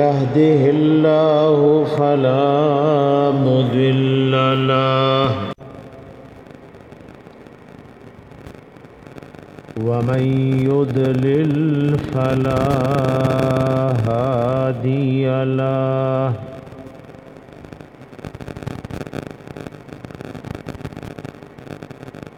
يهده الله فلا مضل له ومن يضلل فلا هادي له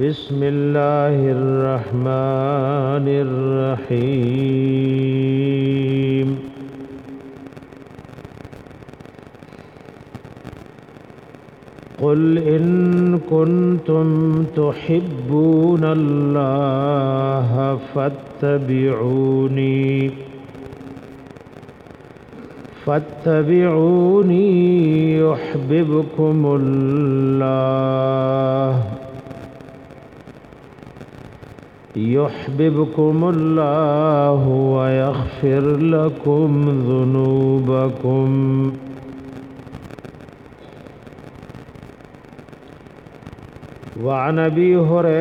بسم الله الرحمن الرحيم. قل إن كنتم تحبون الله فاتبعوني. فاتبعوني يحببكم الله. يحببكم الله ويغفر لكم ذنوبكم. وعن أبي هريرة